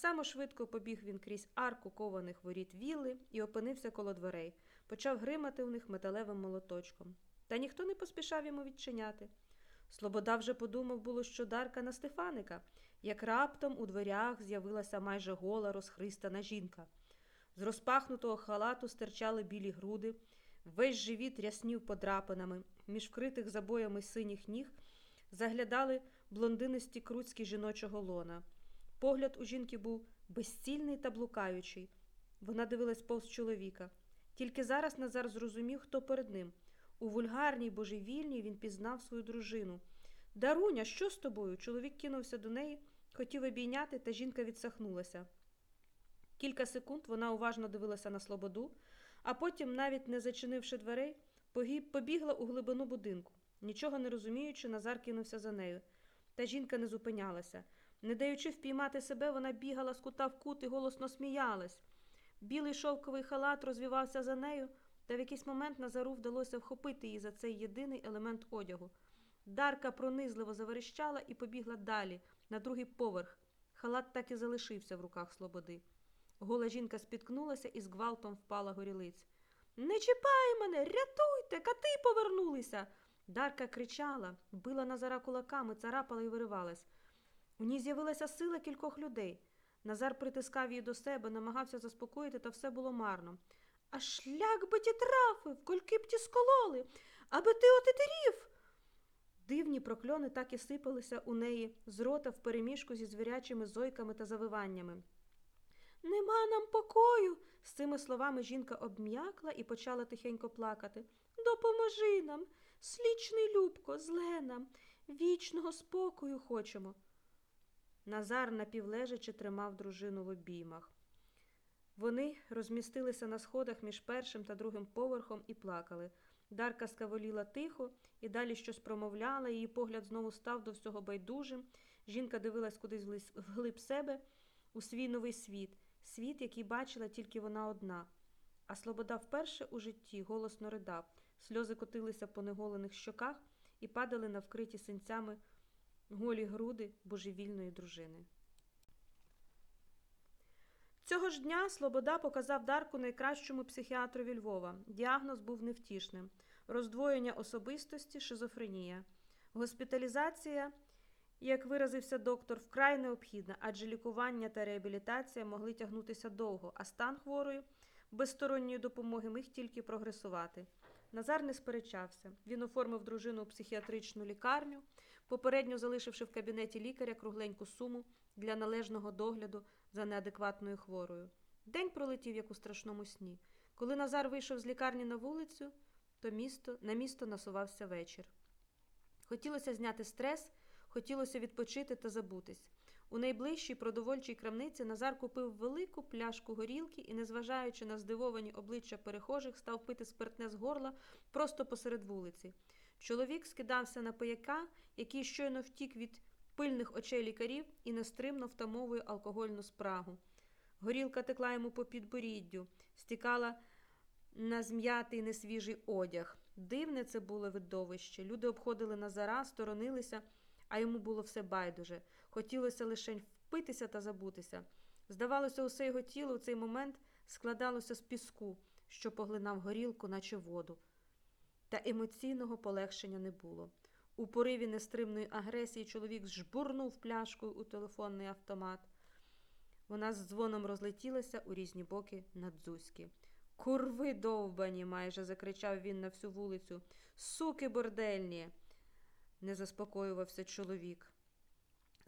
само швидко побіг він крізь арку кованих воріт вілли і опинився коло дверей, почав гримати у них металевим молоточком. Та ніхто не поспішав йому відчиняти. Слобода вже подумав було, що Дарка на Стефаника, як раптом у дверях з'явилася майже гола розхристана жінка. З розпахнутого халату стирчали білі груди, весь живіт ряснів подрапинами, між вкритих забоями синіх ніг заглядали блондинисті круцькі жіночого лона. Погляд у жінки був безцільний та блукаючий. Вона дивилась повз чоловіка. Тільки зараз Назар зрозумів, хто перед ним. У вульгарній божевільній він пізнав свою дружину. Даруня, що з тобою? Чоловік кинувся до неї, хотів обійняти, та жінка відсахнулася. Кілька секунд вона уважно дивилася на слободу, а потім, навіть не зачинивши дверей, побігла у глибину будинку. Нічого не розуміючи, Назар кинувся за нею. Та жінка не зупинялася. Не даючи впіймати себе, вона бігала з кута в кут і голосно сміялась. Білий шовковий халат розвівався за нею, та в якийсь момент Назару вдалося вхопити її за цей єдиний елемент одягу. Дарка пронизливо заверещала і побігла далі, на другий поверх. Халат так і залишився в руках слободи. Гола жінка спіткнулася і з гвалтом впала горілиць. Не чіпай мене, рятуйте, кати повернулися. Дарка кричала, била Назара кулаками, царапала і виривалась. У ній з'явилася сила кількох людей. Назар притискав її до себе, намагався заспокоїти, та все було марно. А шлях би ті трафив, кольки б ті скололи, аби ти отетерів. Дивні прокльони так і сипалися у неї з рота впереміжку зі звірячими зойками та завиваннями. Нема нам покою. З цими словами жінка обм'якла і почала тихенько плакати. Допоможи нам, слічний Любко, зле нам, вічного спокою хочемо. Назар напівлежачи тримав дружину в обіймах. Вони розмістилися на сходах між першим та другим поверхом і плакали. Дарка скаволіла тихо і далі щось промовляла, її погляд знову став до всього байдужим. Жінка дивилась кудись вглиб себе у свій новий світ, світ, який бачила тільки вона одна. А Слобода вперше у житті голосно ридав, сльози котилися по неголених щоках і падали на вкриті синцями голі груди божевільної дружини. Цього ж дня Слобода показав Дарку найкращому психіатрові Львова. Діагноз був невтішним: роздвоєння особистості, шизофренія. Госпіталізація, як виразився доктор, вкрай необхідна, адже лікування та реабілітація могли тягнутися довго, а стан хворої без сторонньої допомоги міг тільки прогресувати. Назар не сперечався. Він оформив дружину у психіатричну лікарню, попередньо залишивши в кабінеті лікаря кругленьку суму для належного догляду за неадекватною хворою. День пролетів, як у страшному сні. Коли Назар вийшов з лікарні на вулицю, то місто, на місто насувався вечір. Хотілося зняти стрес, хотілося відпочити та забутись. У найближчій продовольчій крамниці Назар купив велику пляшку горілки і, незважаючи на здивовані обличчя перехожих, став пити спиртне з горла просто посеред вулиці. Чоловік скидався на пияка, який щойно втік від пильних очей лікарів і нестримно втамовує алкогольну спрагу. Горілка текла йому по підборіддю, стікала на зм'ятий несвіжий одяг. Дивне це було видовище. Люди обходили Назара, сторонилися, а йому було все байдуже. Хотілося лише впитися та забутися. Здавалося, усе його тіло у цей момент складалося з піску, що поглинав горілку, наче воду. Та емоційного полегшення не було. У пориві нестримної агресії чоловік жбурнув пляшкою у телефонний автомат. Вона з дзвоном розлетілася у різні боки надзузьки. Курви довбані, майже закричав він на всю вулицю. Суки бордельні. не заспокоювався чоловік.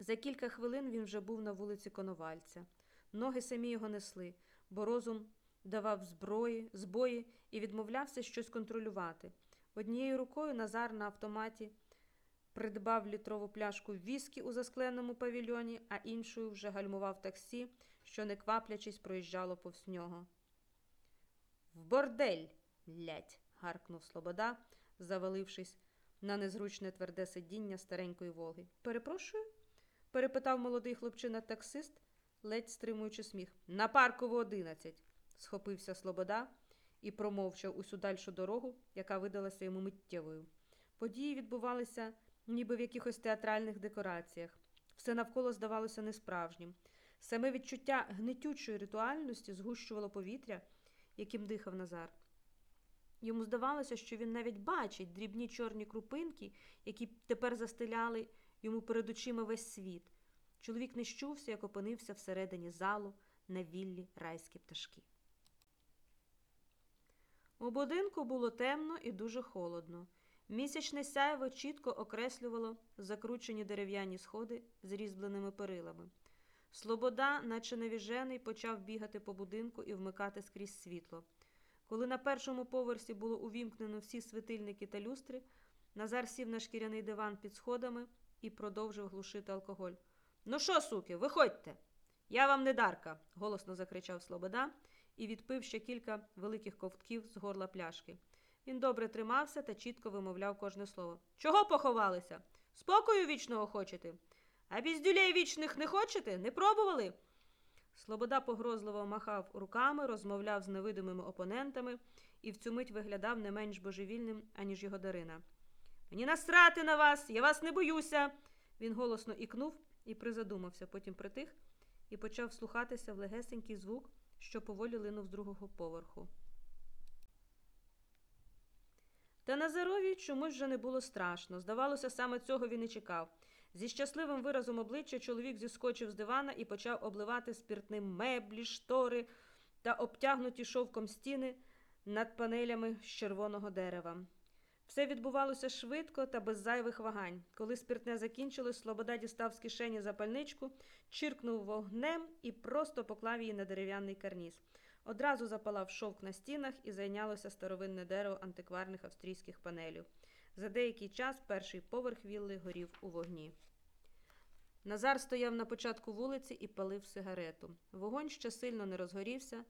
За кілька хвилин він вже був на вулиці Коновальця. Ноги самі його несли, бо розум давав зброї, збої і відмовлявся щось контролювати. Однією рукою Назар на автоматі придбав літрову пляшку віскі у заскленому павільйоні, а іншою вже гальмував таксі, що, не кваплячись, проїжджало повз нього. В бордель, лять, гаркнув Слобода, завалившись на незручне тверде сидіння старенької Волги. Перепрошую? Перепитав молодий хлопчина-таксист, ледь стримуючи сміх. На паркову одинадцять, схопився Слобода і промовчав усю дальшу дорогу, яка видалася йому миттєвою. Події відбувалися ніби в якихось театральних декораціях. Все навколо здавалося несправжнім. Саме відчуття гнетючої ритуальності згущувало повітря, яким дихав Назар. Йому здавалося, що він навіть бачить дрібні чорні крупинки, які тепер застеляли йому перед очима весь світ. Чоловік не щувся, як опинився всередині залу на віллі райські пташки. У будинку було темно і дуже холодно. Місячне сяйво чітко окреслювало закручені дерев'яні сходи з різьбленими перилами. Слобода, наче навіжений, почав бігати по будинку і вмикати скрізь світло. Коли на першому поверсі було увімкнено всі світильники та люстри, Назар сів на шкіряний диван під сходами і продовжив глушити алкоголь. Ну що, суки, виходьте! Я вам не дарка, голосно закричав Слобода і відпив ще кілька великих ковтків з горла пляшки. Він добре тримався та чітко вимовляв кожне слово. Чого поховалися? Спокою вічного хочете? А біздюлей вічних не хочете? Не пробували? Слобода погрозливо махав руками, розмовляв з невидимими опонентами і в цю мить виглядав не менш божевільним, аніж його Дарина. Мені насрати на вас, я вас не боюся. Він голосно ікнув і призадумався, потім притих і почав слухатися в легесенький звук, що поволі линув з другого поверху. Та Назарові чомусь вже не було страшно. Здавалося, саме цього він і чекав. Зі щасливим виразом обличчя чоловік зіскочив з дивана і почав обливати спиртним меблі, штори та обтягнуті шовком стіни над панелями з червоного дерева. Все відбувалося швидко та без зайвих вагань. Коли спиртне закінчилось, Слобода дістав з кишені запальничку, чиркнув вогнем і просто поклав її на дерев'яний карніз. Одразу запалав шовк на стінах і зайнялося старовинне дерево антикварних австрійських панелів. За деякий час перший поверх вілли горів у вогні. Назар стояв на початку вулиці і палив сигарету. Вогонь ще сильно не розгорівся,